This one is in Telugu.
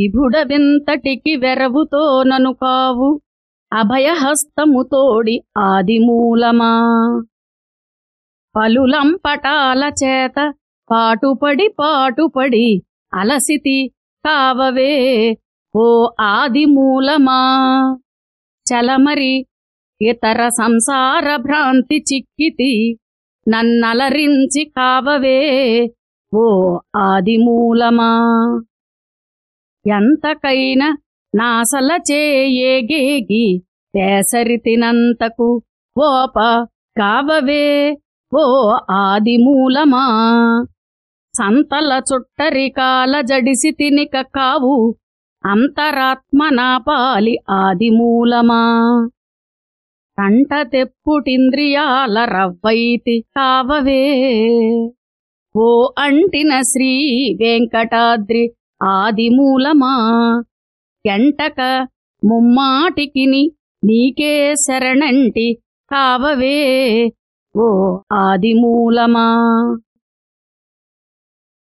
విభుడవెంతటికి వెరవుతో నను కావు అభయహస్తముతోడి ఆదిమూలమా. పలులంపటాల చేత పాటుపడి పాటుపడి అలసితి కావవే. ఓ ఆదిమూలమా. చలమరి ఇతర సంసార భ్రాంతి చిక్కితి నన్నలరించి కావవే. ఓ ఆదిమూలమా. ఎంతకైన నాసల చేయగేగి పేసరితినంతకు ఓప కావవే ఓ ఆదిమూలమా సంతల చుట్టరికాల జడిసి తినిక కావు అంతరాత్మ నాపాలి ఆదిమూలమా కంట తెప్పుటింద్రియాల రవ్వైతి కావవే. ఓ అంటిన శ్రీ వెంకటాద్రి ఆదిమూలమా ఎంటక ముమ్మాటికిని నీకే శరణంటి కావవే. ఓ ఆదిమూలమా